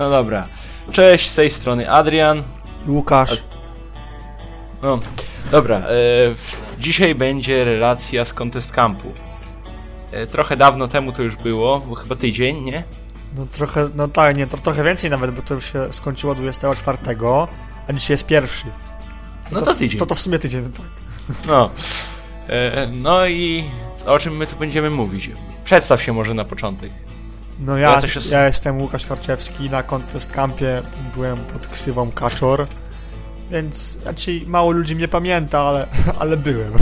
No dobra. Cześć, z tej strony Adrian. Łukasz. No, dobra. E, dzisiaj będzie relacja z Contest Campu. E, trochę dawno temu to już było, bo chyba tydzień, nie? No trochę, no tak, nie, to trochę więcej nawet, bo to już się skończyło 24, a dzisiaj jest pierwszy. No to tydzień. To to w sumie tydzień, tak. No. E, no i o czym my tu będziemy mówić? Przedstaw się może na początek. No ja, os- ja jestem Łukasz Karczewski, na Contest Campie byłem pod ksywą Kaczor, więc raczej mało ludzi mnie pamięta, ale, ale byłem.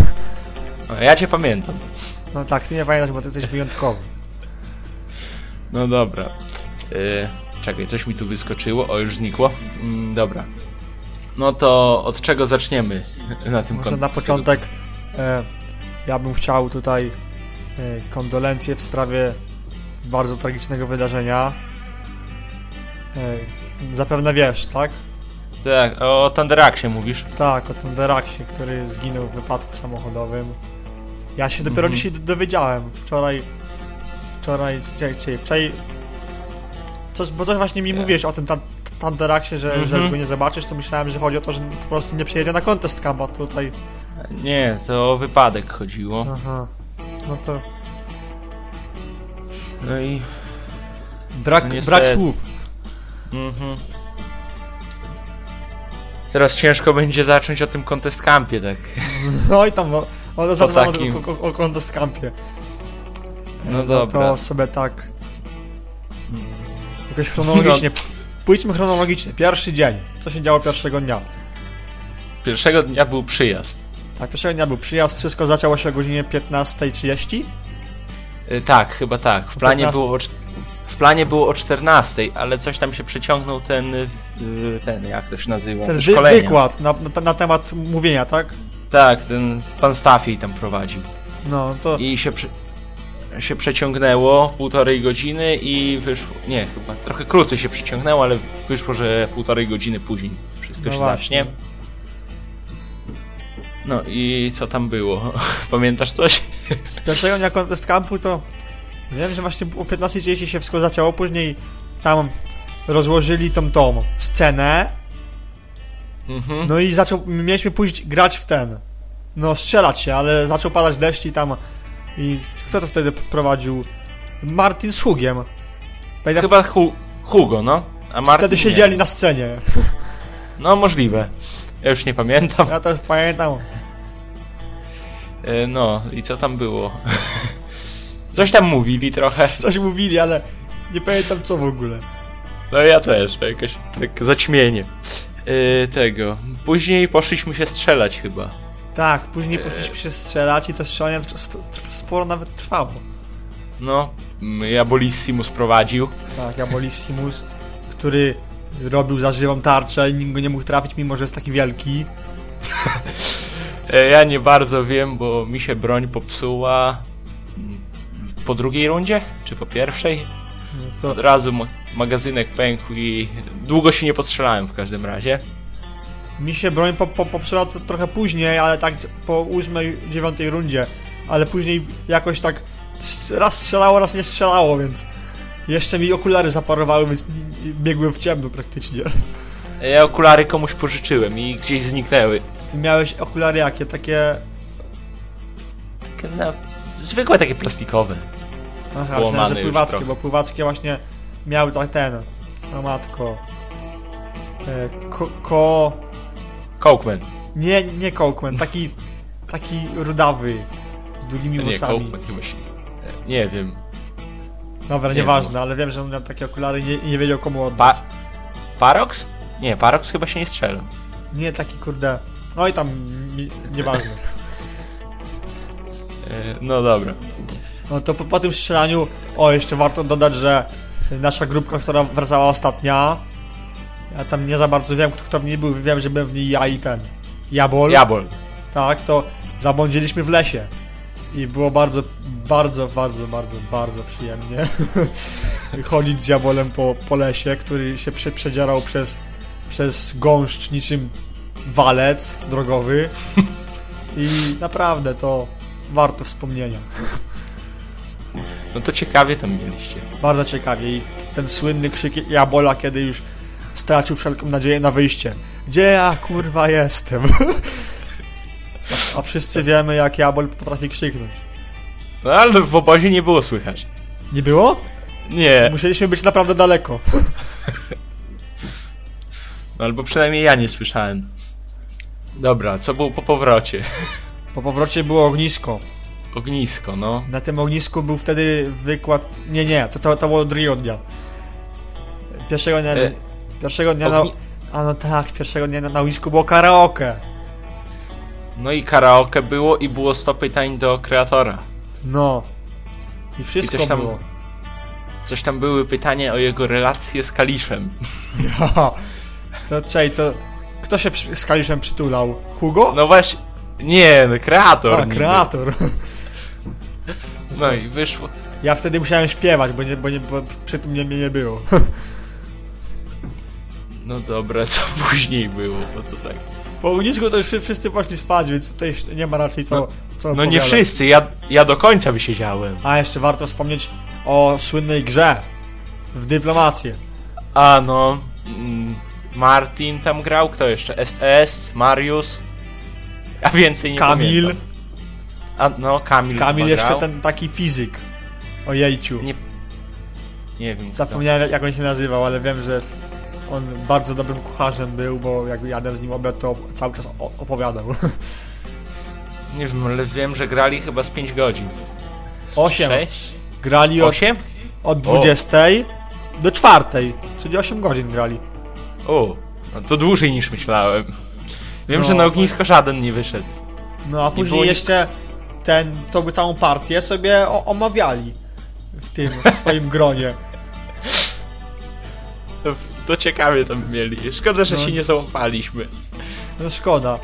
No, ja cię pamiętam. No tak, ty nie pamiętasz, bo ty jesteś wyjątkowy. No dobra. E, czekaj, coś mi tu wyskoczyło. O, już znikło. Mm, dobra. No to od czego zaczniemy na tym Może na początek e, ja bym chciał tutaj e, kondolencje w sprawie bardzo tragicznego wydarzenia. E, zapewne wiesz, tak? Tak, o Thunderaksie mówisz. Tak, o tym Deraksie, który zginął w wypadku samochodowym. Ja się dopiero Mhm. dzisiaj d- dowiedziałem. Wczoraj. Wczoraj. Dzisiaj, dzisiaj, wczoraj. Coś, bo coś właśnie mi Nie. mówiłeś o tym Tanderaksie, że, że Mhm. już go nie zobaczysz, to myślałem, że chodzi o to, że po prostu nie przyjedzie na Contest Camp, a tutaj... Nie, to o wypadek chodziło. Aha. No to... No i... Brak, No brak słów. Mhm. Teraz ciężko będzie zacząć o tym Contest Campie, tak. No i tam, no, no zaczynamy takim. o, o, o Contest Campie. No E, dobra. to sobie tak... Jakoś chronologicznie. Pójdźmy chronologicznie. Pierwszy dzień. Co się działo pierwszego dnia? Pierwszego dnia był przyjazd. Tak, pierwszego dnia był przyjazd, wszystko zaczęło się o godzinie 15.30. Y, tak, chyba tak. W planie 15. było o, w planie było o 14, ale coś tam się przeciągnął ten... y, ten, jak to się nazywa? Ten Te wy, szkolenia. wykład na, na, na temat mówienia, tak? Tak, ten pan Stafiej tam prowadził. No, to I się, się przeciągnęło półtorej godziny i wyszło... Nie, chyba trochę krócej się przeciągnęło, ale wyszło, że półtorej godziny później wszystko no się właśnie. zacznie. No i co tam było? Pamiętasz coś? Z pierwszego dnia Contest Campu to wiem, że właśnie o 15.30 się wszystko zaczęło, później tam rozłożyli tą tą scenę, Mhm. no i zaczął, mieliśmy pójść grać w ten, no strzelać się, ale zaczął padać deszcz i tam i kto to wtedy prowadził? Martin z Hugiem. Pamiętam, Chyba Hu Hugo, no. A Martin wtedy nie. siedzieli na scenie. No możliwe. Ja już nie pamiętam. Ja to pamiętam. E, No i co tam było? Coś tam mówili trochę. Coś mówili, ale nie pamiętam co w ogóle. No ja też, jakoś tak zaćmienie. E, tego. Później poszliśmy się strzelać chyba. Tak, później poszliśmy się strzelać i to strzelanie tr- sp- tr- sporo nawet trwało. No, mm, Jabolissimus prowadził. Tak, Abolissimus, który robił za żywą tarczę i nikt go nie mógł trafić, mimo że jest taki wielki. Ja nie bardzo wiem, bo mi się broń popsuła po drugiej rundzie, czy po pierwszej. No to Od razu ma magazynek pękł i długo się nie postrzelałem w każdym razie. mi się broń po, po, popsuła trochę później, ale tak po ósmej, dziewiątej rundzie. Ale później jakoś tak raz strzelało, raz nie strzelało, więc jeszcze mi okulary zaparowały, więc nie- nie- biegłem w ciemno praktycznie. Ja okulary komuś pożyczyłem i gdzieś zniknęły. Ty miałeś okulary jakie? Takie... Takie, No, zwykłe takie plastikowe. Aha, myślałem, że pływackie, bo pływackie właśnie miały tak ten... O matko... E, ko... ko Cokeman. Nie, nie Cokeman, taki, taki rudawy, z długimi Nie, włosami. Cokeman chyba się... Nie wiem. Dobra, nie nieważne, ale wiem, że on miał takie okulary i nie, i nie wiedział komu oddać. Pa... Parox? Nie, Parox chyba się nie strzela. Nie, taki kurde... Oj tam, mi, nieważne. E, No dobra. No to po, po tym strzelaniu, o jeszcze warto dodać, że nasza grupka, która wracała ostatnia, ja tam nie za bardzo wiem, kto, kto w niej był, wiem, że byłem w niej ja i ten, Jabol. Jabol. Tak, to zabłądziliśmy w lesie. I było bardzo, bardzo, bardzo, bardzo, bardzo przyjemnie chodzić z Jabolem po, po lesie, który się prze, przedzierał przez, przez gąszcz niczym walec drogowy. I naprawdę to warto wspomnienia. No to ciekawie tam mieliście. Bardzo ciekawie i ten słynny krzyk Jabola, kiedy już stracił wszelką nadzieję na wyjście. Gdzie ja kurwa jestem? A, wszyscy wiemy jak Jabol potrafi krzyknąć. No ale w obozie nie było słychać. Nie było? Nie, Musieliśmy być naprawdę daleko. no, albo przynajmniej ja nie słyszałem. Dobra, co było po powrocie? Po powrocie było ognisko. Ognisko, no. Na tym ognisku był wtedy wykład... Nie, nie, to, to, to było drugiego dnia. Pierwszego dnia... E, Pierwszego dnia na... ogni- A no tak, pierwszego dnia na, na ognisku było karaoke. No i karaoke było i było 100 pytań do kreatora. No. I wszystko I coś tam- było. Coś tam były pytania o jego relacje z Kaliszem. Ja. To czej, to... Kto się z Kaliszem przytulał? Hugo? No właśnie, nie, no kreator. A, niby. kreator. No i wyszło. Ja wtedy musiałem śpiewać, bo, nie, bo, nie, bo przy tym mnie, mnie nie było. No dobra, co później było, bo to tak. Po ognisku to już wszy- wszyscy poszli spać, więc tutaj nie ma raczej co, No, co No nie wszyscy, ja, ja do końca wysiedziałem. A jeszcze warto wspomnieć o słynnej grze w dyplomację. A no, mm, Martin tam grał, kto jeszcze? STS, Marius. A więcej nie Kamil, pamiętam. A no, Kamil Kamil jeszcze grał. ten taki fizyk. Ojejciu. Nie, nie wiem. Zapomniałem jak on się nazywał, ale wiem, że on bardzo dobrym kucharzem był, bo jak jadłem z nim obiad, to cały czas o- opowiadał. Nie wiem, ale wiem, że grali chyba z 5 godzin. Osiem. 6? Grali od, 8? od 20 do 4, czyli 8 godzin grali. O, no to dłużej niż myślałem. Wiem, No, że na ognisko żaden nie wyszedł. No a później jeszcze ten, tą by całą partię sobie o, omawiali w tym, w swoim gronie. To, ciekawie tam mieli. Szkoda, że No. się nie załapaliśmy. No szkoda.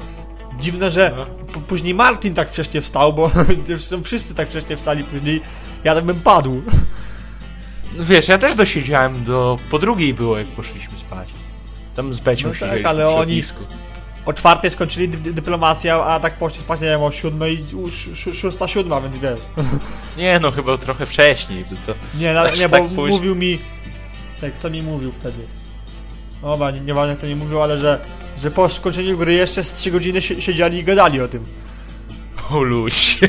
Dziwne, że No. później Martin tak wcześnie wstał, bo wszyscy tak wcześnie wstali później. Ja tak bym padł. No Wiesz, ja też dosiedziałem do... Po drugiej było, jak poszliśmy spać. Tam z Becią No tak, ale oni-. O czwartej skończyli dy- dy- dyplomację, a tak poszli spać, nie wiem, o siódmej, szósta, siódma, więc wiesz. Nie no, chyba trochę wcześniej. To, to... Nie, na, nie, bo tak późno. mówił mi... Czekaj, kto mi mówił wtedy? Oba, nie, nie wiem, kto mi mówił, ale że, że po skończeniu gry jeszcze z 3 godziny si- siedzieli i gadali o tym. O ludzie.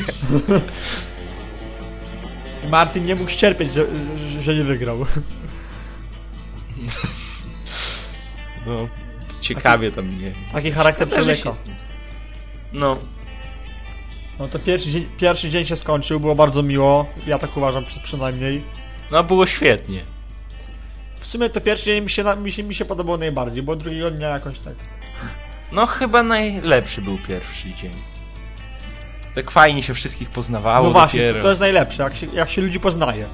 I Martin nie mógł ścierpieć, że, że, że nie wygrał. No, to ciekawie tam nie. Taki charakter człowieka. się- No, No to pierwszy dzień, pierwszy dzień się skończył, było bardzo miło. Ja tak uważam przy, przynajmniej. no było świetnie. W sumie to pierwszy dzień mi się, mi się, mi się podobał najbardziej, bo drugiego dnia jakoś tak. No chyba najlepszy był pierwszy dzień. Tak fajnie się wszystkich poznawało No właśnie, dopiero. to, to jest najlepsze, jak się, jak się ludzi poznaje.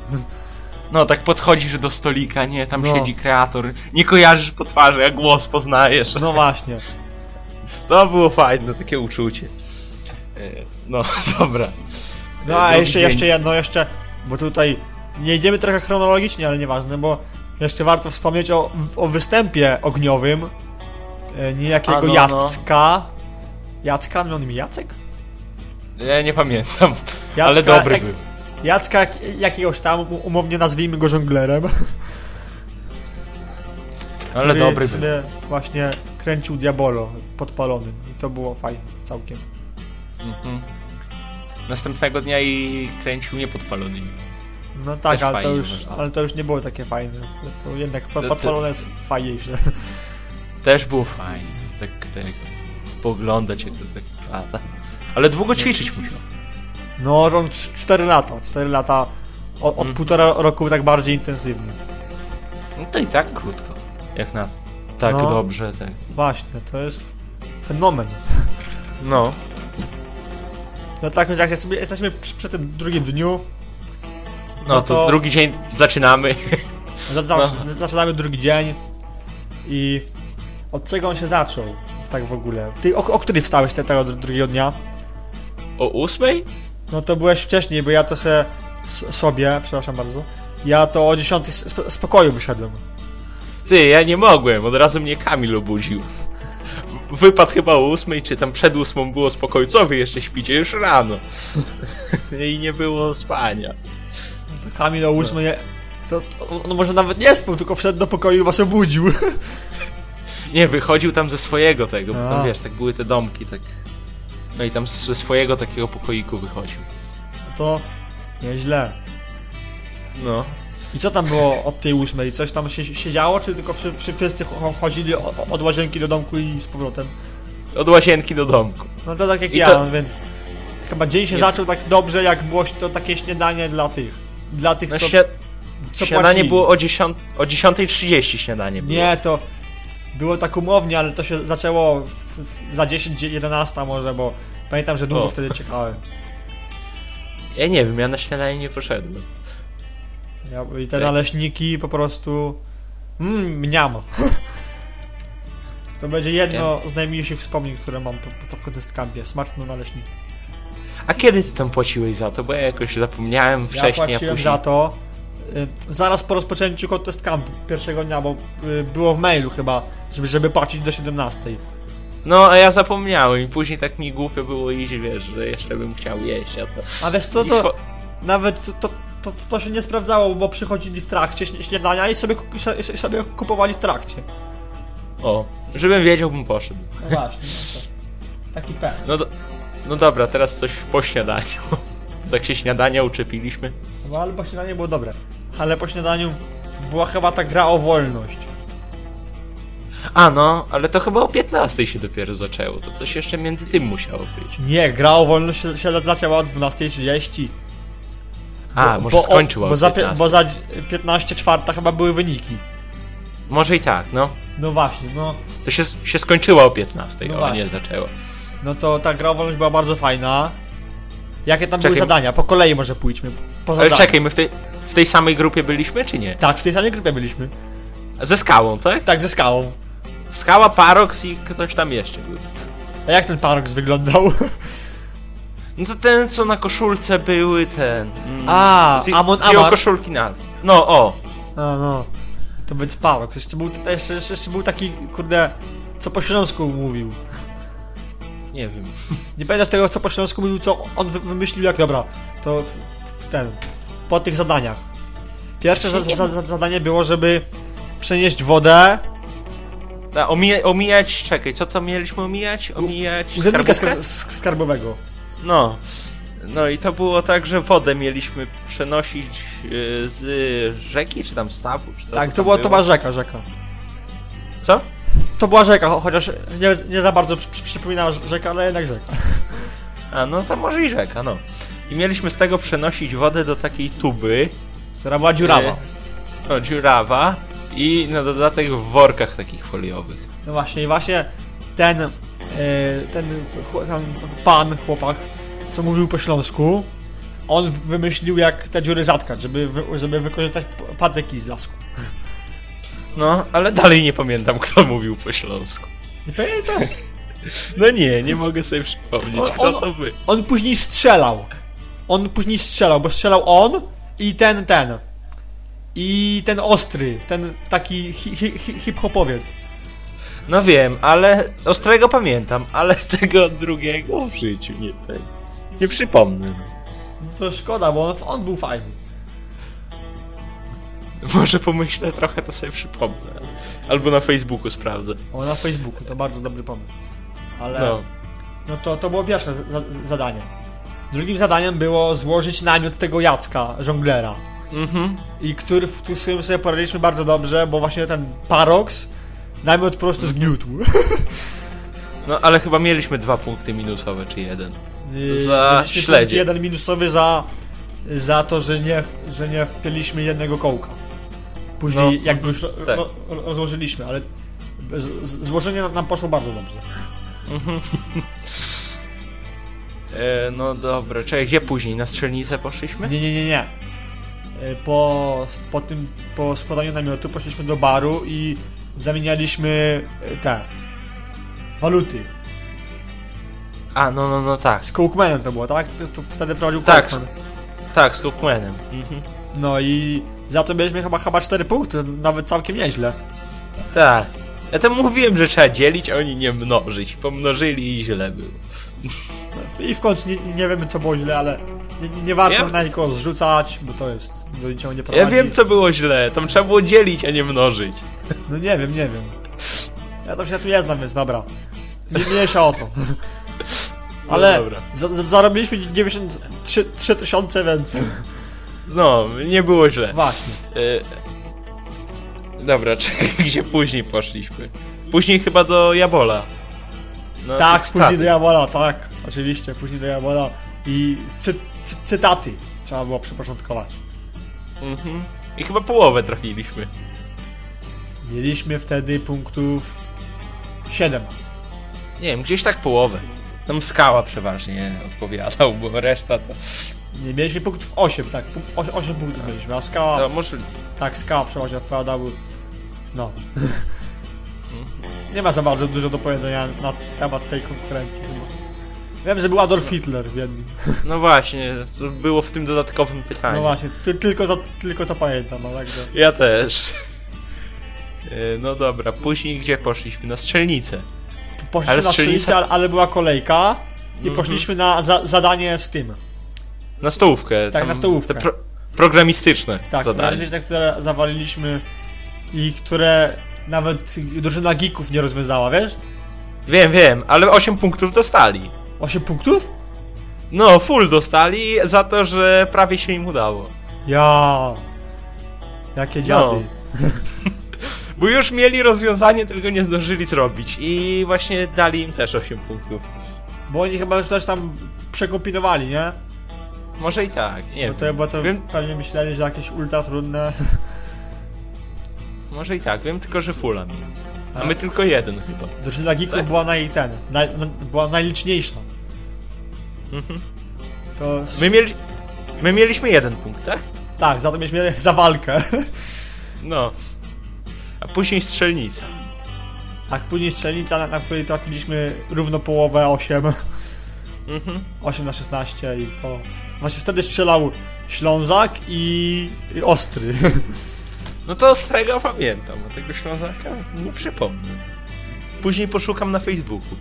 No tak podchodzisz do stolika, nie, tam No. siedzi kreator, nie kojarzysz po twarzy, a głos poznajesz. No właśnie. To było fajne, takie uczucie. E, No, dobra. No a jeszcze, dzień. jeszcze jedno, jeszcze, bo tutaj nie idziemy trochę chronologicznie, ale nieważne, bo jeszcze warto wspomnieć o, o występie ogniowym e, niejakiego A, no, Jacka. Jacka? Miał na imię Jacek? Ja nie pamiętam, Jacka, ale dobry jak- był. Jacka jak, jakiegoś tam, um- umownie nazwijmy go żonglerem. Ale który dobry był. sobie właśnie kręcił Diabolo podpalonym i to było fajne całkiem. Mhm. Następnego dnia i kręcił niepodpalonymi. No tak, Też ale to, już, można. ale to już nie było takie fajne. To jednak To- to- podpalone jest fajniejsze. Też było fajnie. Tak, tak poglądać jak to tak lata. Ale długo ćwiczyć musiał. No, on 4 lata. 4 lata od, od Mhm. półtora roku tak bardziej intensywnie. No to i tak krótko. Jak na tak No. dobrze, tak. Właśnie, to jest fenomen. No. No tak, więc jak jesteśmy, jesteśmy przy, przy tym drugim dniu, No, No to... to- drugi dzień zaczynamy. za- za- No. zaczynamy drugi dzień i od czego on się zaczął? Tak w ogóle. Ty o, o której wstałeś te, tego dru- drugiego dnia? O ósmej? No to byłeś wcześniej, bo ja to se, sobie, przepraszam bardzo, ja to o 10 z, pokoju wyszedłem. Ty, ja nie mogłem, od razu mnie Kamil obudził. Wypadł chyba o ósmej, czy tam przed ósmą było spokój. Co wy jeszcze śpicie? Już rano. I nie było spania. To Kamil o 8 nie... To, to on może nawet nie spał, tylko wszedł do pokoju i was obudził. Nie, wychodził tam ze swojego tego, bo tam wiesz, tak były te domki, tak. No i tam ze swojego takiego pokoiku wychodził. To nieźle. No. I co tam było od tej ósmej? Coś tam się, się działo, czy tylko wszy, wszy, wszyscy cho- chodzili od łazienki do domku i z powrotem? Od łazienki do domku. No to tak jak I ja, to- no więc chyba dzień się Nie. zaczął tak dobrze, jak było to takie śniadanie dla tych, dla tych, No, co, śnia... co śniadanie płacili. było o, 10... o 10.30 śniadanie było. Nie, to było tak umownie, ale to się zaczęło w, w, za 10, 11 może, bo pamiętam, że długo O. wtedy czekałem. Ja nie wiem, ja na śniadanie nie poszedłem. Ja, I te naleśniki po prostu... Mmm, mniam. To będzie jedno z najmniejszych wspomnień, które mam po, po, po. Smaczne naleśniki. A kiedy ty tam płaciłeś za to? Bo ja jakoś zapomniałem Ja wcześniej, a płaciłem później... za to y, zaraz po rozpoczęciu Contest Campu pierwszego dnia, bo y, było w mailu chyba, żeby, żeby płacić do 17. No, a ja zapomniałem i później tak mi głupio było iść, wiesz, że jeszcze bym chciał jeść, a to... A wiesz co, to nawet to, to, to się nie sprawdzało, bo przychodzili w trakcie śniadania i sobie, i so- i sobie kupowali w trakcie. O, żebym wiedział, bym poszedł. No właśnie, no to taki pen. No, do... no dobra, teraz coś po śniadaniu. Tak się śniadania uczepiliśmy. No ale po śniadaniu było dobre. Ale po śniadaniu była chyba ta gra o wolność. A no, ale to chyba o 15 się dopiero zaczęło. To coś jeszcze między tym musiało być. Nie, gra o wolność się, się zaczęła o 12.30. A, Bo- może bo skończyła bo o za, pie- 15. bo za 15 czwarta chyba były wyniki. Może i tak, no. No właśnie, no. To się, się skończyło o 15, No o nie zaczęło. No to ta gra o wolność była bardzo fajna. Jakie tam były Czekaj. zadania? Po kolei może pójdźmy. Po Ale czekaj, my w tej, w tej samej grupie byliśmy, czy nie? Tak, w tej samej grupie byliśmy. Ze skałą, tak? Tak, ze skałą. Skała, Parox i ktoś tam jeszcze był. A jak ten Parox wyglądał? No to ten, co na koszulce były, ten... Mm, A, z- Amon Amar. koszulki nas. No, o. No, no. To być Parox. Jeszcze był, jeszcze, jeszcze, jeszcze był taki, kurde, co po śląsku mówił. Nie wiem. Nie pamiętasz tego, co po śląsku mówił, co on wy- wymyślił, jak dobra, to ten, po tych zadaniach. Pierwsze za, za, za, zadanie było, żeby przenieść wodę, A, omija, omijać, czekaj, co to mieliśmy omijać? Omijać urzędnika skarbówkę? skar- sk- skarbowego. No. No i to było tak, że wodę mieliśmy przenosić e, z rzeki, czy tam stawu, czy co Tak, to była, to była rzeka, rzeka. Co? To była rzeka, cho- chociaż nie, nie za bardzo przy, przy, przypominała rzeka, ale jednak rzeka. A, no to może i rzeka, no. I mieliśmy z tego przenosić wodę do takiej tuby, Która była dziurawa. E, no, dziurawa i na dodatek w workach takich foliowych. No właśnie, i właśnie ten, e, ten, pan, chłopak, co mówił po śląsku, on wymyślił jak te dziury zatkać, żeby, żeby wykorzystać patyki z lasku. No, ale dalej nie pamiętam, kto mówił po śląsku. Nie pamiętam. No nie, nie mogę sobie przypomnieć, On- kto to by. On później strzelał. On później strzelał, bo strzelał on i ten, ten. I ten ostry, ten taki hi, hi, hi, hip-hopowiec. No wiem, ale Ostrego pamiętam, ale tego drugiego w życiu nie. Nie przypomnę. No to szkoda, bo on, on był fajny. Może pomyślę trochę, to sobie przypomnę. Albo na Facebooku sprawdzę. O, na Facebooku, to bardzo dobry pomysł. Ale... No. No to, to było pierwsze za, za, zadanie. Drugim zadaniem było złożyć namiot tego Jacka, żonglera. Mhm. I który, w którym sobie poradziliśmy bardzo dobrze, bo właśnie ten Parox namiot po prostu zgniótł. No ale chyba mieliśmy dwa punkty minusowe, czy jeden. Yy, Za śledzie. jeden minusowy za, za to, że nie, że nie wpieliśmy jednego kołka. Później No, jak go już tak. ro, rozłożyliśmy, ale z, z, złożenie nam poszło bardzo dobrze. E, no dobra, czekaj, gdzie później? Na strzelnicę poszliśmy? Nie, nie, nie, nie. E, Po, po tym, po składaniu namiotu poszliśmy do baru i zamienialiśmy e, te waluty. A, no, no, no tak. Z Cookmanem to było, tak? To, to wtedy prowadził Tak. Cookman. Tak, z Cookmanem. Mhm. No i za to mieliśmy chyba, chyba 4 punkty, nawet całkiem nieźle. Tak. Ja to mówiłem, że trzeba dzielić, a oni nie mnożyć. Pomnożyli i źle było. I w końcu nie, nie wiemy co było źle, ale nie, nie warto Ja- na nikogo zrzucać, bo to jest do niczego nie Ja prowadzi. wiem, co było źle. Tam trzeba było dzielić, a nie mnożyć. No nie wiem, nie wiem. Ja to się tu nie znam, więc dobra. Nie mniejsza o to. Ale dobra. za, za, zarobiliśmy 93 3 tysiące, więc No, nie było źle. właśnie. E, dobra, czekaj, gdzie później poszliśmy? Później chyba do Jabola. No, tak, tych później do Jabola, tak. Oczywiście, później do Jabola. I cy, cy, cytaty trzeba było przepoczątkować. Mhm. I chyba połowę trafiliśmy. Mieliśmy wtedy punktów 7. Nie wiem, gdzieś tak połowę. Tam skała przeważnie odpowiadał, bo reszta to... Nie, mieliśmy punktów 8, tak. 8 punktów mieliśmy, a skała, No, może... tak, skała przeważnie odpowiadał. No. Nie ma za bardzo dużo do powiedzenia na temat tej konkurencji chyba. Wiem, że był Adolf Hitler w jednym. No właśnie, to było w tym dodatkowym pytaniu. No właśnie, ty, tylko, to, tylko to pamiętam, także. Ja też. E, No dobra, później gdzie poszliśmy? Na strzelnicę. Poszliśmy Ale na strzelnicę, ale, ale była kolejka i Mhm. poszliśmy na za, zadanie z tym. Na stołówkę. Tak, na stołówkę. Te pro programistyczne Tak, zadania. te które zawaliliśmy i które nawet drużyna geeków nie rozwiązała, wiesz? Wiem, wiem, ale 8 punktów dostali. 8 punktów? No, full dostali za to, że prawie się im udało. Ja. Jakie dziady. Bo już mieli rozwiązanie, tylko nie zdążyli zrobić. I właśnie dali im też 8 punktów. Bo oni chyba już też tam przekombinowali, nie? Może i tak, nie Bo wiem. to, bo to wiem. pewnie myśleli, że jakieś ultra trudne. Może i tak, wiem tylko, że mieli. A A? my tylko jeden chyba. Drużyna geeków Tak. była naj, ten, naj, na, była najliczniejsza. Mhm. To My, mieli... my mieliśmy jeden punkt, tak? tak, za to mieliśmy za walkę. No. A później strzelnica. Tak, później strzelnica, na, na której trafiliśmy równo połowę 8. Mhm. 8 na 16 i to... Właśnie wtedy strzelał Ślązak i, i Ostry. No to Ostrego pamiętam, a tego Ślązaka nie przypomnę. Później poszukam na Facebooku.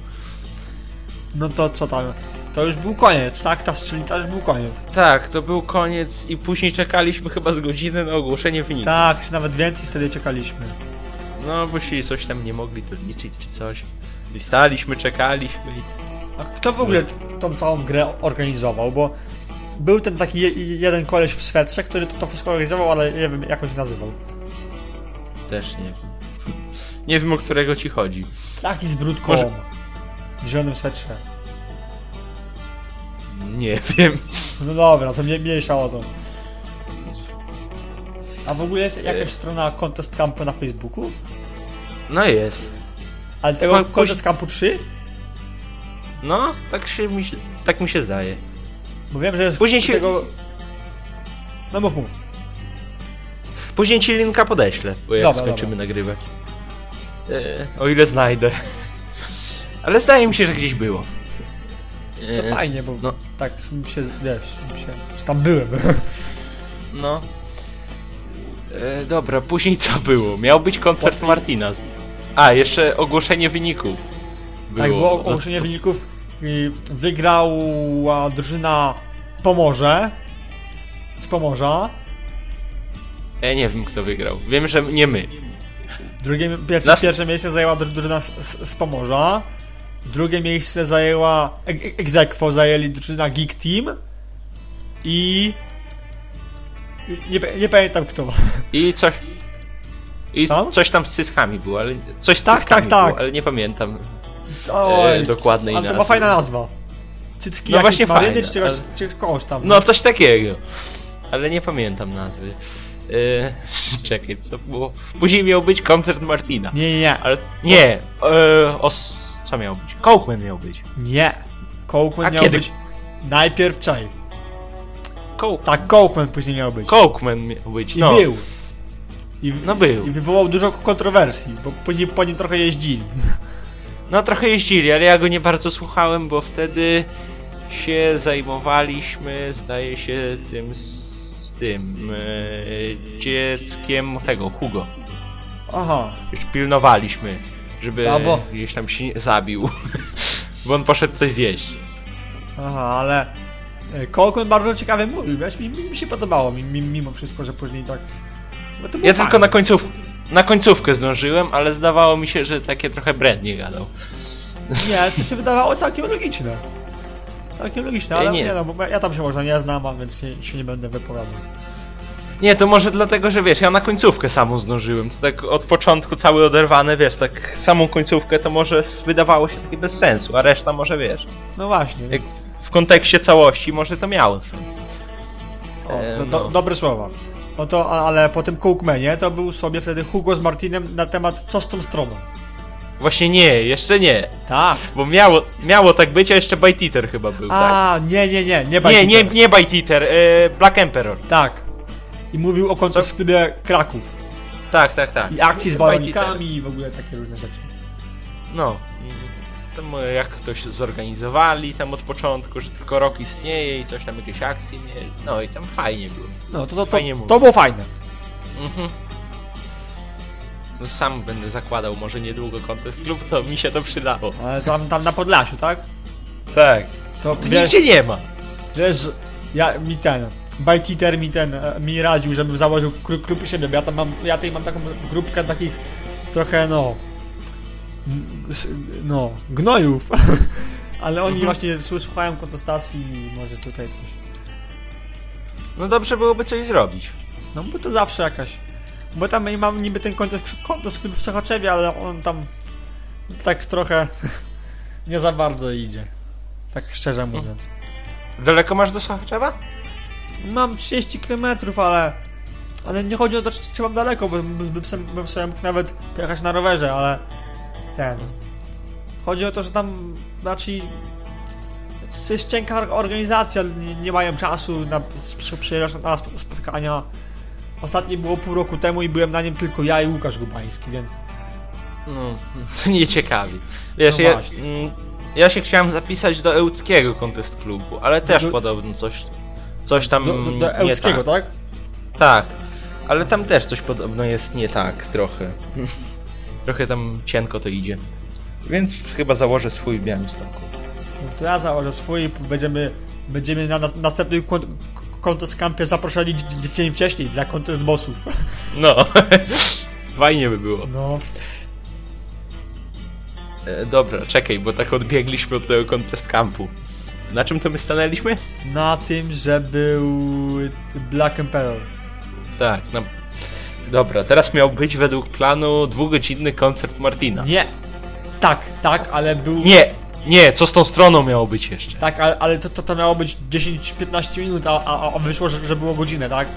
No to co tam? To już był koniec, tak? Ta strzelnica już był koniec. Tak, to był koniec i później czekaliśmy chyba z godziny na ogłoszenie wyniku. Tak, czy nawet więcej wtedy czekaliśmy. No, bo się coś tam nie mogli to liczyć czy coś. I staliśmy, czekaliśmy i... A kto w ogóle tą całą grę organizował? Bo był ten taki je, jeden koleś w swetrze, który to, to wszystko organizował, ale nie wiem jak on się nazywał. Też nie wiem. Nie wiem, o którego ci chodzi. Taki z brudką. Może- W zielonym swetrze. Nie wiem. No dobra, to mnie mniejsza o to. A w ogóle jest jakaś strona Contest Campu na Facebooku? No jest. Ale tego Contest Campu 3? No, tak się mi tak mi się zdaje. Bo wiem, że jest Później się- tego... No mów, mów. Później ci linka podeślę, bo jak Dobra, skończymy nagrywać. E, o ile znajdę. Ale zdaje mi się, że gdzieś było. To E, fajnie, bo no. tak się, wiesz, się, tam byłem. No. E, dobra, później co było? Miał być koncert Martina. A, jeszcze ogłoszenie wyników. tak, było ogłoszenie wyników. Wygrała drużyna Pomorze. Z Pomorza. Ja nie wiem, kto wygrał. Wiem, że nie my. Drugie, pierwsze, Nas- pierwsze miejsce zajęła dru- drużyna z, z, Pomorza. Drugie miejsce zajęła e- e- Exequo, zajęli drużyna Geek Team. I... Nie, nie pamiętam kto. I coś... I Co? coś tam z cyskami było, ale... Coś z Tak, tak, tak. Było, ale nie pamiętam. Oj, dokładnej Ale to ma nazwy. fajna nazwa. Cycki No właśnie maryny, fajne, czy, czegoś, ale- tam. No, coś takiego. Ale nie pamiętam nazwy. E, czekaj, co było? Później miał być koncert Martina. Nie, nie, nie. Ale nie, e, os... co miał być? Cokeman miał być. Nie. Cokeman A miał kiedy? być najpierw czaj. Coke... Tak, Cokeman później miał być. Cokeman miał być, I no. był. I, No był. I wywołał dużo kontrowersji, bo później po nim trochę jeździli. No trochę jeździli, ale ja go nie bardzo słuchałem, bo wtedy się zajmowaliśmy, zdaje się, tym z tym e, dzieckiem tego, Hugo. Aha. Już pilnowaliśmy, żeby A, bo- gdzieś tam się zabił. bo on poszedł coś zjeść. Aha, ale E, Kolkon bardzo ciekawie mówił, mi, mi, mi się podobało, mi, mi, mimo wszystko, że później tak... Ja tylko na, końców, na końcówkę zdążyłem, ale zdawało mi się, że takie trochę brednie gadał. Nie, to się wydawało całkiem logiczne. Całkiem logiczne, ale nie. nie, no, bo ja tam się można nie znam, a więc się, się nie będę wypowiadał. Nie, to może dlatego, że wiesz, ja na końcówkę samą zdążyłem. To tak od początku cały oderwany, wiesz, tak samą końcówkę to może wydawało się takie bez sensu, a reszta może wiesz. No właśnie, więc... w kontekście całości może to miało sens. O, E, no. do, dobre słowa. No to, ale po tym Cookmanie to był sobie wtedy Hugo z Martinem na temat co z tą stroną. Właśnie nie, jeszcze nie. Tak. Bo miało, miało tak być, a jeszcze Bite Eater chyba był, tak? A, nie, nie, nie, nie Nie, Bite nie, nie Bite Eater, e, Black Emperor. Tak. I mówił o kontest klubie Kraków. Tak, tak, tak. I akcji z balonikami i w ogóle takie różne rzeczy. No. Tam jak ktoś zorganizowali tam od początku, że tylko rok istnieje i coś tam jakieś akcje mieli. No i tam fajnie było. No to, to, to, Fajnie to było fajne. Mhm. No sam będę zakładał może niedługo Contest Club, to mi się to przydało. Ale tam, tam na Podlasiu, tak? Tak. To wiesz, nigdzie nie ma. wiesz, ja mi ten, Bajtiter mi ten, mi radził, żebym założył klub, klub u siebie, ja tam mam, ja tutaj mam taką grupkę takich trochę, no, no, gnojów, ale oni Mhm. właśnie słuchają kontestacji i może tutaj coś. No dobrze byłoby coś zrobić. No bo to zawsze jakaś, bo tam i mam niby ten kontest, kontest w Sochaczewie, ale on tam tak trochę nie za bardzo idzie, tak szczerze mówiąc. Daleko masz do Sochaczewa? Mam 30 km, ale. Ale nie chodzi o to, czy, czy mam daleko, bo bym, bym sobie mógł nawet pojechać na rowerze, ale. Ten. Chodzi o to, że tam raczej. To jest cienka or- organizacja, nie, nie mają czasu na przy- przyjeżdżać na sp- spotkania. Ostatnie było pół roku temu i byłem na nim tylko ja i Łukasz Gubański, więc. No, to nie ciekawi. Wiesz, No ja, mm, ja się chciałem zapisać do Ełckiego Contest Klubu, ale też Do- podobno coś, coś tam Do, do, do Ełckiego, tak. tak? Tak, ale tam też coś podobno jest nie tak, trochę. trochę tam cienko to idzie. Więc chyba założę swój w Białymstoku. No to ja założę swój, będziemy, będziemy na, na następnym kon- Contest Campie zaproszeni dzi- dzi- dzień wcześniej dla Contest Bossów. No, fajnie by było. No. E, dobra, czekaj, bo tak odbiegliśmy od tego Contest Campu. Na czym to my stanęliśmy? Na tym, że był Black Emperor. Tak, no. Dobra, teraz miał być według planu dwugodzinny koncert Martina. Nie. Tak, tak, ale był. Nie, nie, co z tą stroną miało być jeszcze? Tak, ale, ale to, to, to miało być 10-15 minut, a, a, a wyszło, że, że było godzinę, tak?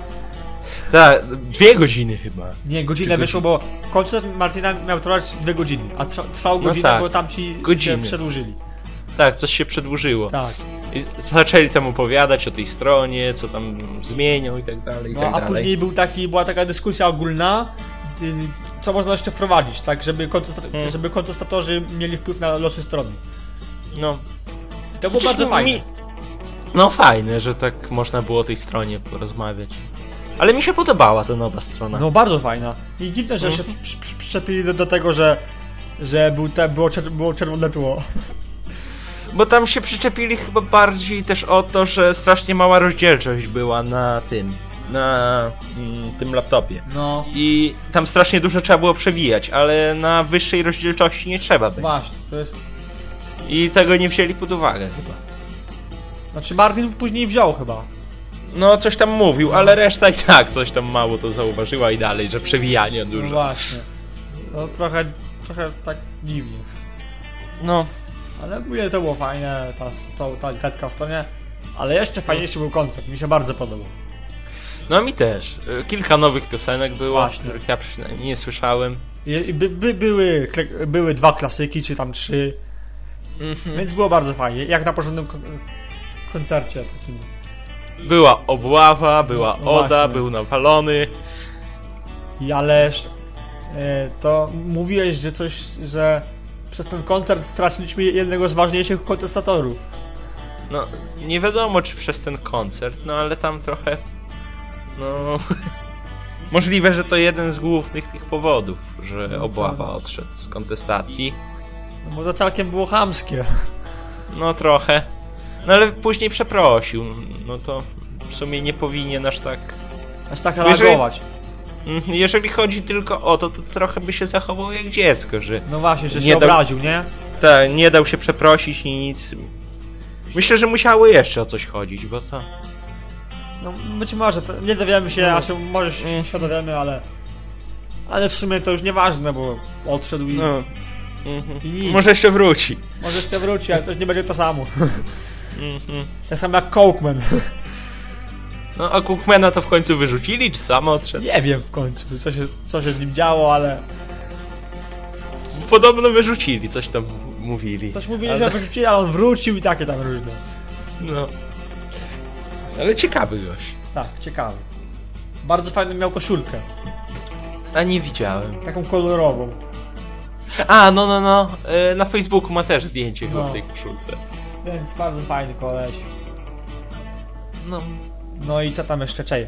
Tak, dwie godziny chyba. Nie, godzinę wyszło, bo koncert Martina miał trwać dwie godziny, a trwa, trwał No godzinę, tak, bo tam ci się godziny. przedłużyli. Tak, coś się przedłużyło. Tak. I zaczęli tam opowiadać o tej stronie, co tam zmienią i tak dalej, i No, tak a dalej. później był taki, była taka dyskusja ogólna, y, co można jeszcze wprowadzić, tak, żeby, kontestat- Hmm. żeby kontestatorzy mieli wpływ na losy strony. No, I to było bardzo Mi- fajne. No fajne, że tak można było o tej stronie porozmawiać. Ale mi się podobała ta nowa strona. No bardzo fajna. I dziwne, że Mhm. się przy- przyczepili do, do tego, że, że był te, było, czer- było czerwone tło. Bo tam się przyczepili chyba bardziej też o to, że strasznie mała rozdzielczość była na tym, na mm, tym laptopie. No. I tam strasznie dużo trzeba było przewijać, ale na wyższej rozdzielczości nie trzeba być. Właśnie, to jest... I tego nie wzięli pod uwagę chyba. Znaczy Martin później wziął chyba. No, coś tam mówił, ale reszta i tak coś tam mało to zauważyła i dalej, że przewijanie No dużo. właśnie. No trochę, trochę tak dziwnie. No, Ale ogólnie to było fajne, ta, ta, ta gadka w stronie. Ale jeszcze fajniejszy był koncert, mi się bardzo podobał. no mi też. Y, Kilka nowych piosenek było, Właśnie. których ja przynajmniej nie słyszałem. I, by, by, były, były dwa klasyki, czy tam trzy, Mhm. więc było bardzo fajnie. Jak na porządnym kon- koncercie takim. Była obława, była No oda, właśnie. był nawalony. I ależ e, to mówiłeś, że coś, że przez ten koncert straciliśmy jednego z ważniejszych kontestatorów. No, nie wiadomo czy przez ten koncert, no ale tam trochę. No. Możliwe, że to jeden z głównych tych powodów, że No obława odszedł z kontestacji. No bo to całkiem było chamskie. No trochę. No ale później przeprosił. No to w sumie nie powinien aż tak... Aż tak Jeżeli- reagować. Mhm, Jeżeli chodzi tylko o to, to trochę by się zachował jak dziecko, że No właśnie, że Nie się dał- obraził, nie? tak, nie dał się przeprosić ni nic. Myślę, że musiało jeszcze o coś chodzić, bo to... No być może, to nie dowiemy się, No. a się, może się, Mhm. się dowiemy, ale... Ale w sumie to już nieważne, bo odszedł i No. Mhm. I nic. Może jeszcze wróci. może jeszcze wróci, ale to już nie będzie to samo. Mhm. tak samo jak Cokeman. No a Cookmana to w końcu wyrzucili, czy sam odszedł? nie wiem w końcu, co się, co się z nim działo, ale... Podobno wyrzucili, coś tam mówili. Coś mówili, ale... że wyrzucili, ale on wrócił i takie tam różne. No. Ale ciekawy gość. Tak, ciekawe. Bardzo fajną miał koszulkę. A nie widziałem. Taką kolorową. A, no, no, no. e, Na Facebooku ma też zdjęcie No. w tej koszulce. Więc bardzo fajny koleś. No. No i co tam jeszcze, czej?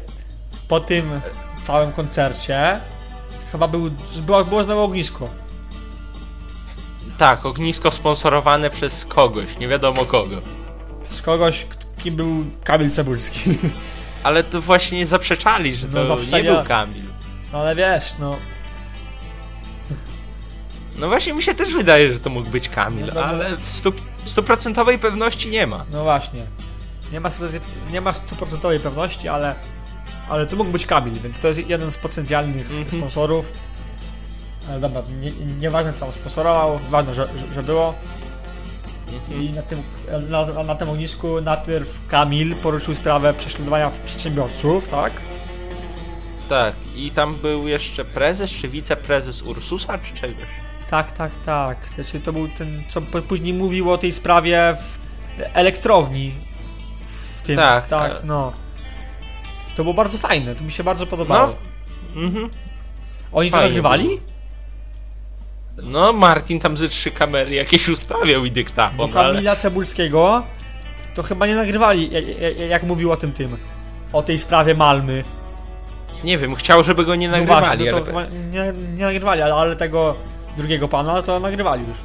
Po tym całym koncercie chyba był, było, było znowu ognisko. Tak, ognisko sponsorowane przez kogoś, nie wiadomo kogo. Z kogoś, kim był Kamil Cebulski. Ale to właśnie zaprzeczali, że to No, nie zaprzeczenia- był Kamil. No ale wiesz, no... No właśnie mi się też wydaje, że to mógł być Kamil, No, no, no. ale w stu- stuprocentowej pewności nie ma. No właśnie. Nie ma, nie ma stuprocentowej pewności, ale... Ale to mógł być Kamil, więc to jest jeden z potencjalnych Mhm. sponsorów. Ale dobra, nie, nieważne kto tam sponsorował, ważne, że, że, że było. Mhm. I na tym, na, na tym ognisku najpierw Kamil poruszył sprawę prześladowania przedsiębiorców, tak? Tak, i tam był jeszcze prezes, czy wiceprezes Ursusa, czy czegoś. Tak, tak, tak. Znaczy to był ten, co później mówił o tej sprawie w elektrowni. Tym, Tak, tak, tak. no. To było bardzo fajne, to mi się bardzo podobało. Mhm. Oni to nagrywali? No, Martin tam ze trzy kamery jakieś ustawiał i Bo dyktafon, ale... Kamila Cebulskiego to chyba nie nagrywali, jak, mówił o tym tym. O tej sprawie Malmy. Nie wiem, chciał, żeby go nie No nagrywali, właśnie, no to ale... chyba nie, nie nagrywali, ale, ale tego drugiego pana to nagrywali już.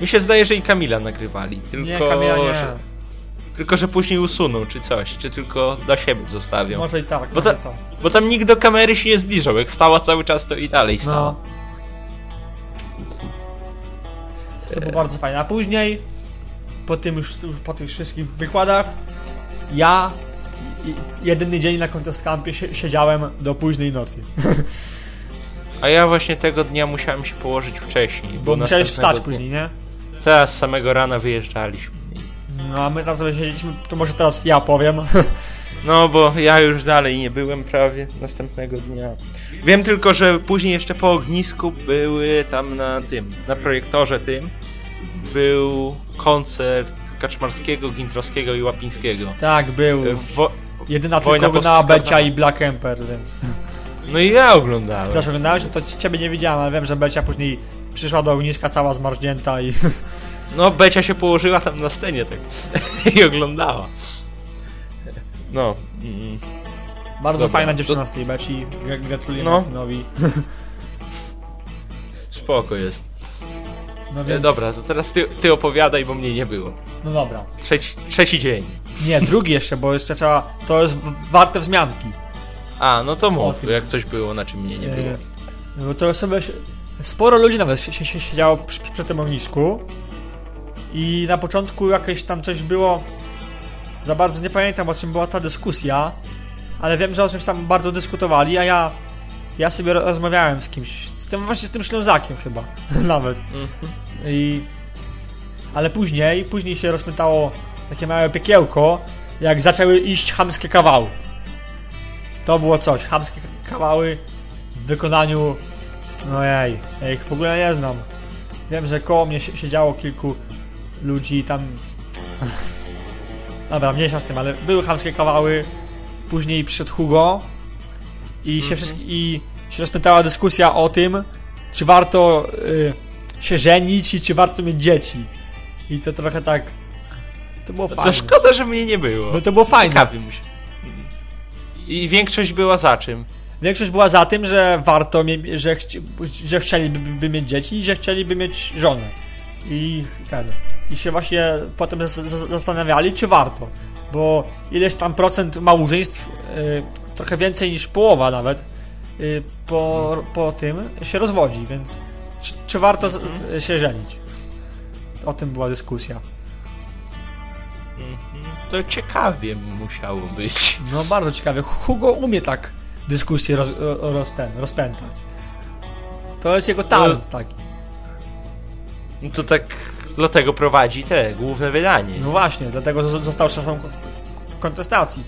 Mi się zdaje, że i Kamila nagrywali, tylko... Nie, Kamila nie. Że, tylko, że później usuną, czy coś, czy tylko dla siebie zostawią. Może i tak, Bo, może ta, i tak. bo tam nikt do kamery się nie zbliżał, jak stała cały czas, to i dalej stała. No. To było bardzo fajne. A później, po tym już, po tych wszystkich wykładach, ja jedyny dzień na sie- siedziałem do późnej nocy. A ja właśnie tego dnia musiałem się położyć wcześniej. Bo musiałeś następnego wstać później, nie? dnia- Teraz samego rana wyjeżdżaliśmy. No a my razem siedzieliśmy, to może teraz ja powiem. No, bo ja już dalej nie byłem prawie następnego dnia. Wiem tylko, że później jeszcze po ognisku były tam na tym, na projektorze tym, był koncert Kaczmarskiego, Gintrowskiego i Łapińskiego. tak, był. Wo- Jedyna Wojna tylko na. Becia i Black Emperor, więc... no i ja oglądałem. Ty też oglądałeś? To ciebie nie widziałem, ale wiem, że Becia później przyszła do ogniska cała zmarznięta i... No, Becia się położyła tam na scenie tak i oglądała. No. Mm. Bardzo Dobra, fajna dziewczyna z tej Beci. Gra- Gratuluję No. Martinowi. Spoko jest. No E, więc... Dobra, to teraz ty, ty opowiadaj, bo mnie nie było. No dobra. Trzeci, trzeci dzień. Nie, drugi jeszcze, bo jeszcze trzeba... To jest warte wzmianki. A, no to mów, jak coś było, na czym mnie nie było. Bo to sobie... Sporo ludzi nawet siedziało przy, przy tym ognisku. I na początku jakieś tam coś było... Za bardzo nie pamiętam, o czym była ta dyskusja. Ale wiem, że o czymś tam bardzo dyskutowali, a ja... Ja sobie ro- rozmawiałem z kimś, z tym właśnie z tym Ślązakiem chyba, nawet. Mhm. I... Ale później, później się rozpętało takie małe piekiełko, jak zaczęły iść chamskie kawały. To było coś, chamskie kawały w wykonaniu... Ojej, ja ich w ogóle nie znam. Wiem, że koło mnie si- siedziało kilku ludzi tam... Dobra, mniejsza z tym, ale były chamskie kawały. Później przyszedł Hugo i się, wszystki, i się rozpętała dyskusja o tym, czy warto y, się żenić i czy warto mieć dzieci. I to trochę tak... To było To fajne. szkoda, że mnie nie było. No to było fajne. Ciekawi się. I większość była za czym? Większość była za tym, że warto, że, chci, że chcieliby by mieć dzieci i że chcieliby mieć żonę. I ten. I się właśnie potem zastanawiali, czy warto. Bo ileś tam procent małżeństw, y, trochę więcej niż połowa nawet, y, po, po tym się rozwodzi, więc czy, czy warto z, się żenić? O tym była dyskusja. Mhm. To ciekawie musiało być. No bardzo ciekawe. Hugo umie tak dyskusję roz, roz, rozpętać. To jest jego talent taki. No to tak dlatego prowadzi te główne wydanie. No właśnie, dlatego został szefem ko- kontestacji.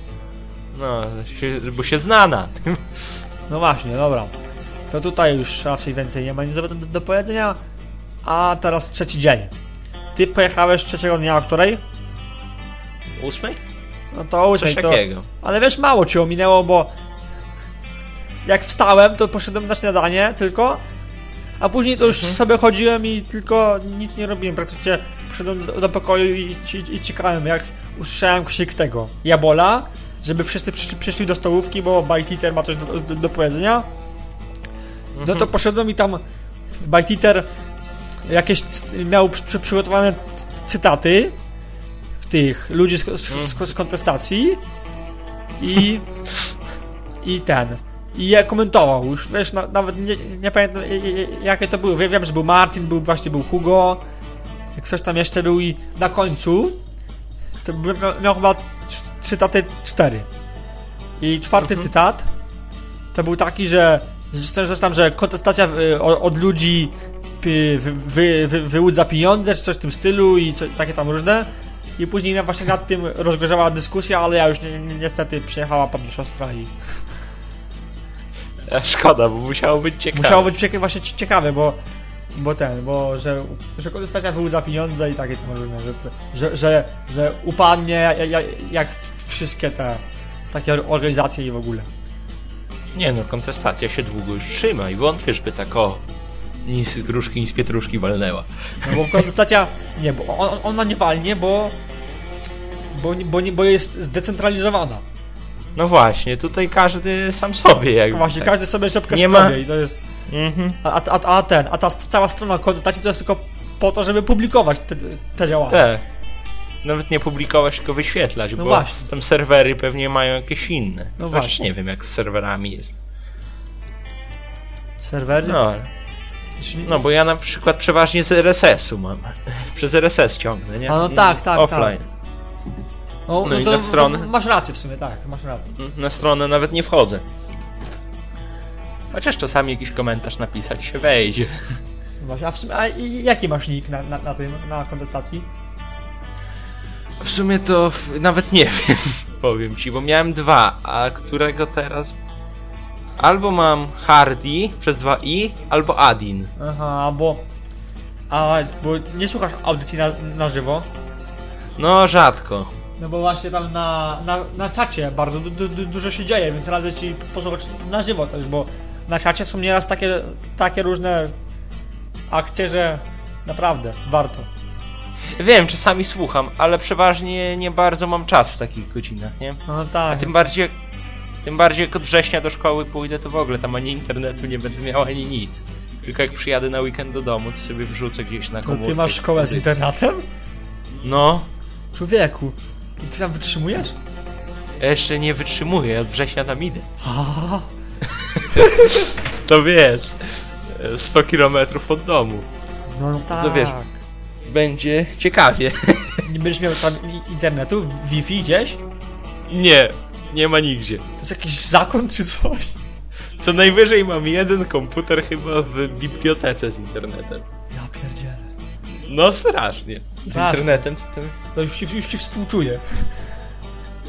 No, się, bo się zna na tym. No właśnie, dobra. To tutaj już raczej więcej nie ma nic do, do, do powiedzenia. A teraz trzeci dzień. Ty pojechałeś trzeciego dnia o której? Ósmej? No to o ósmej, Coś to... takiego. Ale wiesz, mało cię ominęło, bo jak wstałem, to poszedłem na śniadanie tylko, a później to już Mhm. sobie chodziłem i tylko nic nie robiłem. Praktycznie poszedłem do, do pokoju i, i, i czekałem, jak usłyszałem krzyk tego Jabola, żeby wszyscy przyszli, przyszli do stołówki, bo Bajtiter ma coś do, do, do powiedzenia. No to Mhm. poszedłem i tam Bajtiter jakieś miał przy, przy, przygotowane cytaty tych ludzi z, z, z, z kontestacji i i ten i je komentował już, wiesz, na, nawet nie, nie pamiętam jakie to były, Wie- wiem, że był Martin, był właśnie był Hugo ktoś tam jeszcze był i na końcu to miał, miał chyba cytaty cztery i czwarty Mhm. cytat to był taki, że coś tam, że kontestacja y, od ludzi pi- wy, wy, wy, wyłudza pieniądze, czy coś w tym stylu i co, takie tam różne. I później właśnie nad tym rozgorzała dyskusja, ale ja już ni, ni, niestety przyjechała pewnie siostra i szkoda, bo musiało być ciekawe. musiało być właśnie cie- ciekawe, bo bo ten, bo że, że kontestacja wyłudza pieniądze i takie tam różne, że, że, że, że upadnie jak, wszystkie te takie organizacje i w ogóle. Nie no, kontestacja się długo już trzyma i wątpię, żeby tak o... Ni z gruszki, ni z pietruszki walnęła. No bo kontestacja, nie, bo on, ona nie walnie, bo bo, bo, bo jest zdecentralizowana. No właśnie, tutaj każdy sam sobie jakby. No właśnie, tak. każdy sobie rzepkę Nie ma- i to jest... Mhm. A, a, a ten, a ta cała strona kontestacji to jest tylko po to, żeby publikować te, te działania. Tak. Nawet nie publikować, tylko wyświetlać, No bo właśnie. tam serwery pewnie mają jakieś inne. No Chociaż właśnie. nie wiem jak z serwerami jest. Serwery? No, no bo ja na przykład przeważnie z RSS-u mam. Przez RSS ciągnę, nie? A no tak, tak, Offline. No, no i to na stronę. Masz rację w sumie, tak, masz rację. Na stronę nawet nie wchodzę. Chociaż czasami jakiś komentarz napisać się wejdzie. Właśnie, a w sumie, a jaki masz nick na, na, na tym, na kontestacji? W sumie to nawet nie wiem, powiem ci, bo miałem dwa, a którego teraz... Albo mam Hardy przez dwa i, albo Adin. Aha, bo... A, bo nie słuchasz audycji na, na żywo? No, rzadko. No bo właśnie tam na, na, na czacie bardzo du, du, du, dużo się dzieje, więc radzę ci posłuchać na żywo też, bo na czacie są nieraz takie, takie różne akcje, że naprawdę warto. Wiem, czasami słucham, ale przeważnie nie bardzo mam czas w takich godzinach, nie? No tak. Tym bardziej... Tym bardziej jak od września do szkoły pójdę, to w ogóle tam ani internetu nie będę miał, ani nic. Tylko jak przyjadę na weekend do domu, to sobie wrzucę gdzieś na To komórkę. ty masz szkołę z internetem? No, Człowieku. I ty tam wytrzymujesz? ja jeszcze nie wytrzymuję, od września tam idę. To wiesz, e, 100 km od domu. no, no tak. No wiesz. Będzie ciekawie. Nie będziesz miał tam internetu, Wi-Fi gdzieś? nie, nie ma nigdzie. To jest jakiś zakon czy coś? Co najwyżej mam jeden komputer chyba w bibliotece z internetem. Ja pierdzielę. No strasznie. Z Strasznie. internetem to, to, To już ci, już ci współczuję.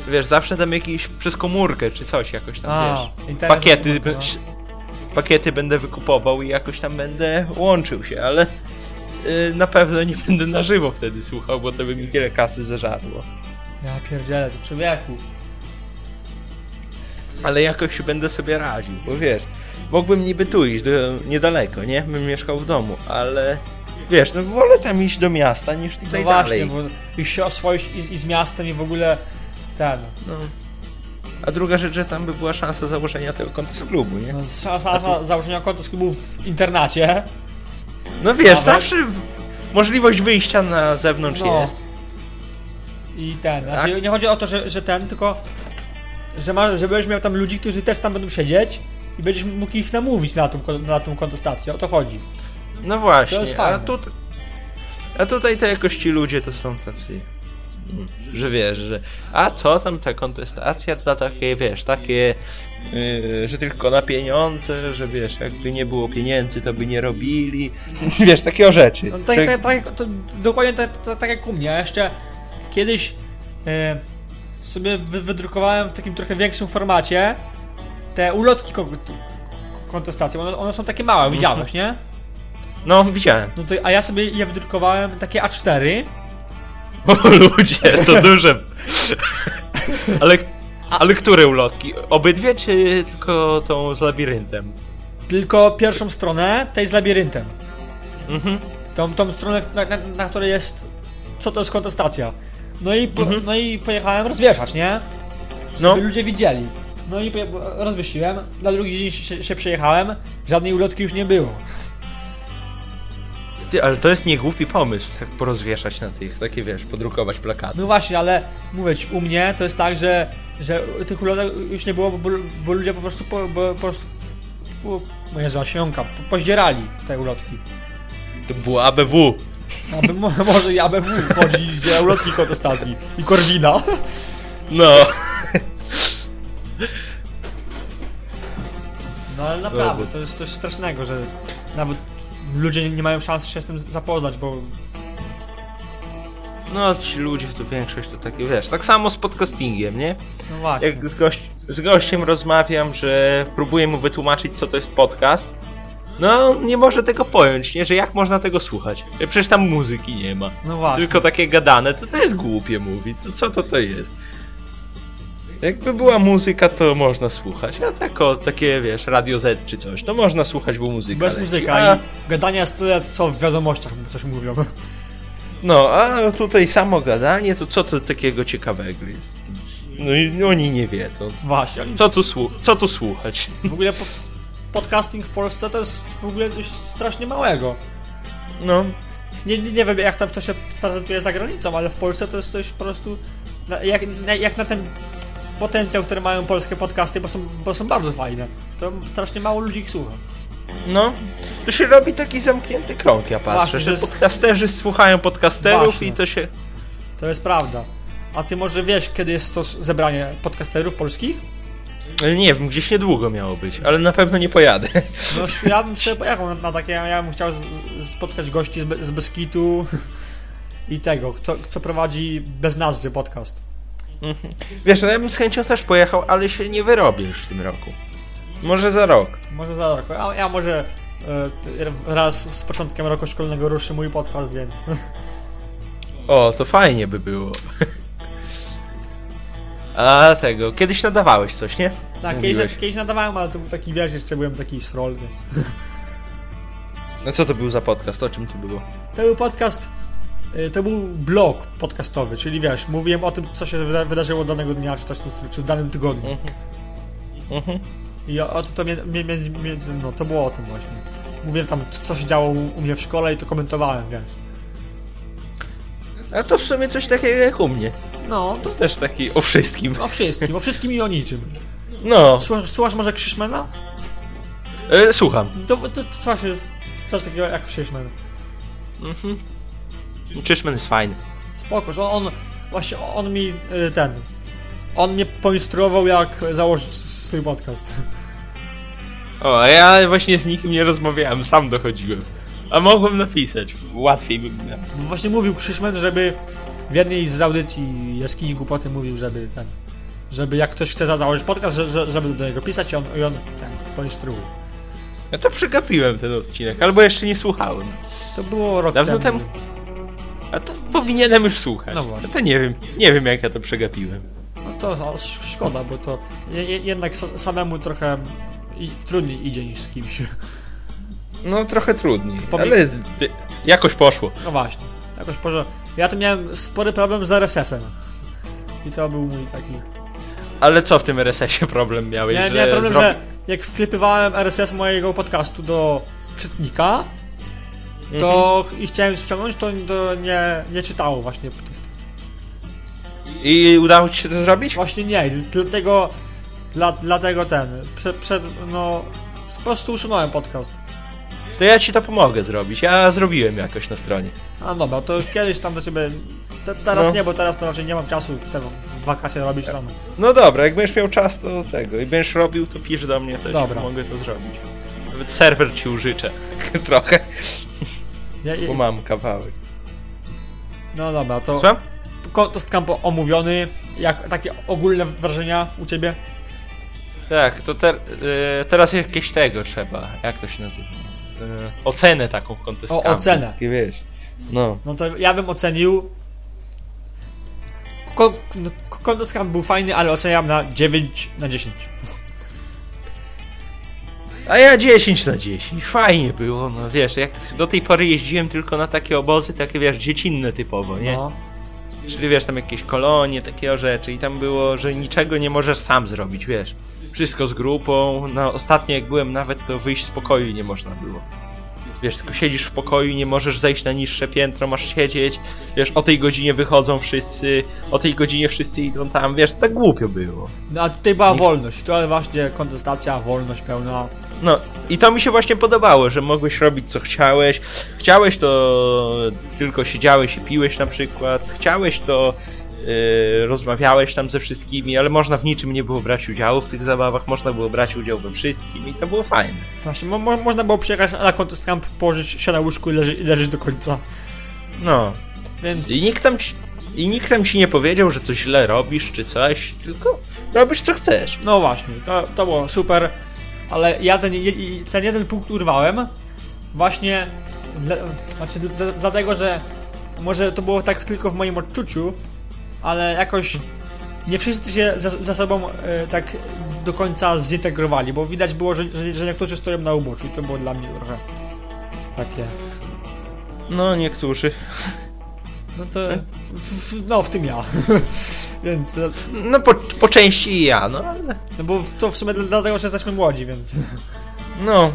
wiesz, zawsze tam jakiś przez komórkę czy coś jakoś tam, A, wiesz. internet Pakiety, b- pakiety będę wykupował i jakoś tam będę łączył się, ale y, na pewno nie będę na żywo wtedy słuchał, bo to by mi tyle kasy zażarło. Ja pierdzielę, to człowieku. Ale jakoś będę sobie radził, bo wiesz, mógłbym niby tu iść, do, niedaleko, nie? Bym mieszkał w domu, ale wiesz, no wolę tam iść do miasta niż No tutaj właśnie, dalej. bo już się oswoić i, i z miastem i w ogóle ten. No. A druga rzecz, że tam by była szansa założenia tego konta z klubu, nie? No, szansa założenia konta z klubu w internacie. No wiesz, Nawet? zawsze możliwość wyjścia na zewnątrz No. jest. I ten, Tak? znaczy nie chodzi o to, że, że ten, tylko że, ma, że będziesz miał tam ludzi, którzy też tam będą siedzieć i będziesz mógł ich namówić na tą, na tą kontestację, o to chodzi. No właśnie, a, tut, a tutaj to jakoś ci ludzie to są tacy, że wiesz, że a co tam ta kontestacja to takie, wiesz, takie, yy, że tylko na pieniądze, że wiesz, jakby nie było pieniędzy, to by nie robili, wiesz, takie rzeczy. No, tak, tak, tak, to, dokładnie tak, tak, tak jak u mnie. Ja jeszcze kiedyś e, sobie wy, wydrukowałem w takim trochę większym formacie te ulotki kon- kontestacji. One, one są takie małe, widziałeś, nie? No, widziałem. No to, a ja sobie je wydrukowałem takie A4. O ludzie, to duże. ale, ale które ulotki? Obydwie, czy tylko tą z labiryntem? Tylko pierwszą stronę tej z labiryntem. Mhm. Tą, tą stronę, na, na, na której jest co to jest kontestacja. No i, po, Mhm. no i pojechałem rozwieszać, nie? Żeby No. ludzie widzieli. No i rozwiesiłem, na drugi dzień się, się przejechałem, żadnej ulotki już nie było. Ty, ale to jest niegłupi pomysł, tak porozwieszać na tych, takie wiesz, podrukować plakaty. No właśnie, ale mówię ci, u mnie to jest tak, że, że tych ulotek już nie było, bo, bo ludzie po prostu po, bo, po prostu po, o Jezu, po, pozdzierali te ulotki. To było ABW. Aby, mo- może i ABW chodzić, gdzie ulotki kontestacji i Korwina. No. No ale naprawdę, to jest coś strasznego, że nawet ludzie nie mają szansy się z tym zapoznać, bo No, ci ludzie, to większość to takie, wiesz, tak samo z podcastingiem, nie? no właśnie. Jak z, z gościem rozmawiam, że próbuję mu wytłumaczyć, co to jest podcast, no, nie może tego pojąć, nie? Że jak można tego słuchać? Przecież tam muzyki nie ma. No właśnie. Tylko takie gadane, to to jest głupie mówić. To co to to jest? Jakby była muzyka, to można słuchać. A tak o, takie, wiesz, Radio Z czy coś, to można słuchać, bo muzyka Bez leci. muzyka A, i gadania jest tyle, co w wiadomościach coś mówią. No, a tutaj samo gadanie, to co to takiego ciekawego jest? No i oni nie wiedzą. Właśnie, oni Co tu, co tu słuchać? w ogóle po, podcasting w Polsce to jest w ogóle coś strasznie małego. No, Nie, nie, nie wiem jak tam to się prezentuje za granicą, ale w Polsce to jest coś po prostu jak, jak na ten potencjał, który mają polskie podcasty, bo są, bo są bardzo fajne. To strasznie mało ludzi ich słucha. no. To się robi taki zamknięty krąg, ja patrzę, Właśnie, że jest- podcasterzy słuchają podcasterów Właśnie. i to się... To jest prawda. A ty może wiesz, kiedy jest to zebranie podcasterów polskich? Nie wiem, gdzieś niedługo miało być, ale na pewno nie pojadę. No ja bym sobie pojechał na, na takie, ja bym chciał z, z, spotkać gości z, Be- z Beskitu i tego, kto, kto prowadzi bez nazwy podcast. Mhm. Wiesz, no ja bym z chęcią też pojechał, ale się nie wyrobię już w tym roku. Może za rok. Może za rok. A ja może e, raz z początkiem roku szkolnego ruszy mój podcast, więc... O, to fajnie by było. A tego, kiedyś nadawałeś coś, nie? Tak, Mówiłeś. kiedyś, kiedyś nadawałem, ale to był taki, wiesz, jeszcze byłem taki sroll, więc... No co to był za podcast? O czym to było? To był podcast, to był blog podcastowy, czyli wiesz, mówiłem o tym, co się wyda- wydarzyło danego dnia, czy, też, czy w danym tygodniu. Mhm. Mhm. I o, o to, to, mnie, mnie, mnie, mnie, no, to było o tym właśnie. Mówiłem tam, co się działo u, u mnie w szkole i to komentowałem, wiesz. A to w sumie coś takiego jak u mnie. No, to Też taki o wszystkim. o wszystkim, o wszystkim i o niczym. No, Słuchasz, słuchasz może Krzyszmana? e, słucham. To, to, to co się, coś takiego jak Krzyszman. Mhm. Czyszman jest fajny. Spoko, że on, właśnie on mi y, ten, on mnie poinstruował jak założyć swój podcast. O, a ja właśnie z nikim nie rozmawiałem, sam dochodziłem. A mogłem napisać, łatwiej by było. Bo właśnie mówił Krzyszman, żeby w jednej z audycji Jaskini Głupoty mówił, żeby ten, żeby jak ktoś chce za- założyć podcast, że, że, żeby do niego pisać i on, i on ten, poinstruuje. Ja to przegapiłem ten odcinek, albo jeszcze nie słuchałem. To było rok Dawno temu. temu? A to powinienem już słuchać. No właśnie. To nie wiem, nie wiem jak ja to przegapiłem. no to o, sz- szkoda, bo to je, je, jednak sa, samemu trochę i, trudniej idzie niż z kimś. No trochę trudniej, Powie- ale ty, jakoś poszło. No właśnie, jakoś porze... Ja to miałem spory problem z RSS-em. I to był mój taki... Ale co w tym RSS-ie problem miałeś? Miałem, że miałem problem, zrobi- że jak wklepywałem RSS mojego podcastu do czytnika, to i chciałem ściągnąć, to, to nie, nie czytało właśnie tych, I udało ci się to zrobić? Właśnie nie, dlatego, dla, dlatego ten, prze, prze, no, po prostu usunąłem podcast. To ja ci to pomogę zrobić. Ja zrobiłem jakoś na stronie. A dobra, to kiedyś tam do ciebie, te, teraz No. nie, bo teraz to raczej nie mam czasu w te w wakacje robić tam. No dobra, jak będziesz miał czas do tego i będziesz robił, to pisz do mnie, ci Dobra. pomogę to zrobić. Nawet serwer ci użyczę. Trochę, Ja, bo ja, mam kawałek. no dobra, to Co? Contest Camp omówiony, jak takie ogólne wrażenia u ciebie? Tak, to ter, e, teraz jakieś tego trzeba. Jak to się nazywa? E, ocenę taką kontestową. O, ocenę. Takie wiesz. No. No to ja bym ocenił. Contest Camp był fajny, ale oceniam na 9 na 10. A ja 10 na 10. Fajnie było, no wiesz, jak do tej pory jeździłem tylko na takie obozy, takie wiesz, dziecinne typowo, nie? No. Czyli wiesz, tam jakieś kolonie, takie rzeczy i tam było, że niczego nie możesz sam zrobić, wiesz. Wszystko z grupą. No ostatnio jak byłem nawet, to wyjść z pokoju nie można było. Wiesz, tylko siedzisz w pokoju, nie możesz zejść na niższe piętro, masz siedzieć. Wiesz, o tej godzinie wychodzą wszyscy, o tej godzinie wszyscy idą tam, wiesz, tak głupio było. No a tutaj była Nikt- wolność. To właśnie kontestacja, wolność pełna. No i to mi się właśnie podobało, że mogłeś robić co chciałeś. Chciałeś to tylko siedziałeś i piłeś na przykład. Chciałeś to rozmawiałeś tam ze wszystkimi, ale można w niczym nie było brać udziału w tych zabawach, można było brać udział we wszystkim i to było fajne. Właśnie, mo- mo- można było przyjechać na Contest Camp, położyć się na łóżku i, leży- i leżeć do końca. No. Więc I nikt tam ci, i nikt tam ci nie powiedział, że coś źle robisz czy coś, tylko robisz co chcesz. no właśnie, to, to było super. Ale ja ten, ten jeden punkt urwałem właśnie dla, znaczy, dla, dlatego, że może to było tak tylko w moim odczuciu, ale jakoś nie wszyscy się ze, ze sobą e, tak do końca zintegrowali, bo widać było, że, że, że niektórzy stoją na uboczu i to było dla mnie trochę takie. No, niektórzy. No to. W, no, w tym ja. więc. e, No, po, po części i ja, no ale. No bo to w sumie dla- dlatego, że jesteśmy młodzi, więc. No.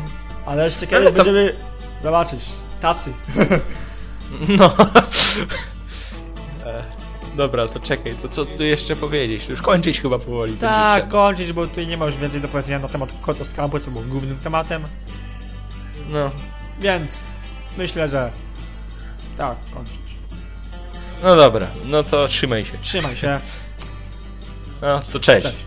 Ale jeszcze Ale kiedyś to- będziemy. Zobaczysz. Tacy. No. Dobra, to czekaj, to co tu jeszcze powiedzieć? Już kończyć chyba powoli. Tak, kończyć, bo tutaj nie ma już więcej do powiedzenia na temat Contest Campu, co był głównym tematem. No. Więc myślę, że. Tak, kończyć. No dobra, no to trzymaj się. Trzymaj się. No to cześć. Cześć.